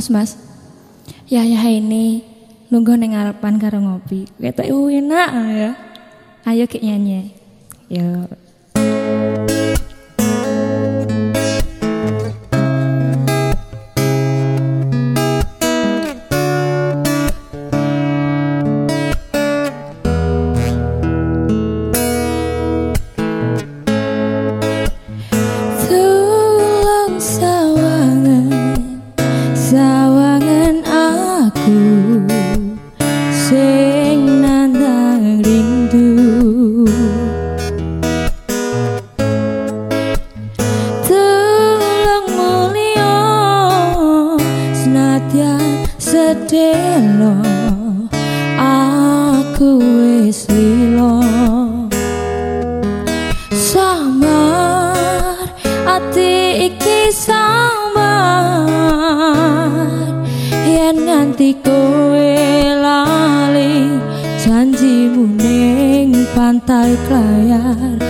Mas Mas. Ya ya ini lungguh ning ngarepan karo ngopi. Ketok enak ya. Ayo kek nyanyi. Yo. Sedelo aku wis lilo. Samar ati iki samar yen nganti kowe lali janjimu ning pantai klayar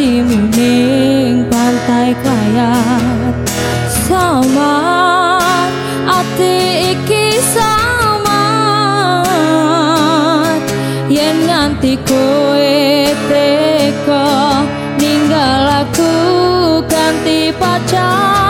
janjimu ning pantai klayar samar ati iki samar yen nganti kowe teko ninggal aku ganti pacar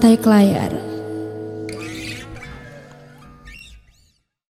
lantai kelayar.